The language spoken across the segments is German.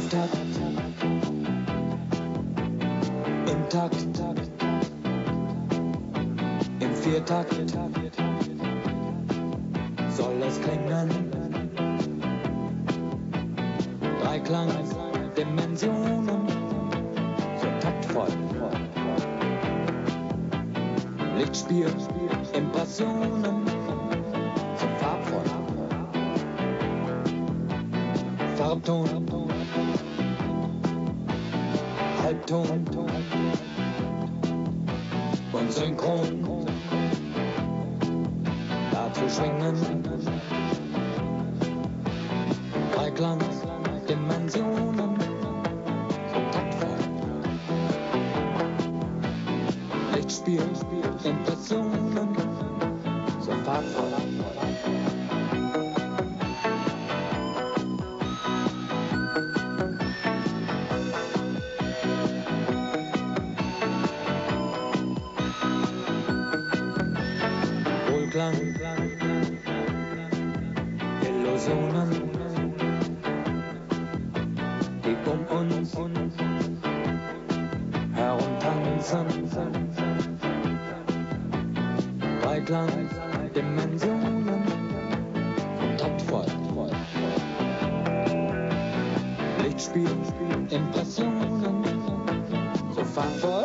Im Takt, im Viertakt soll es klingen. Dreiklang, Dimensionen, so taktvoll. Lichtspiel, Impressionen, so farbvoll. Farbton, Halbton und Synchron. Dazu schwingen Dreiklang, Dimensionen, taktvoll. Lichtspiel, Impressionen, so farbvoll. Illusionen, die um uns herumtanzen. Dreiklang, Dimensionen, taktvoll. Lichtspiel, Impressionen, so farbvoll.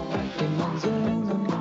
Im Monsun und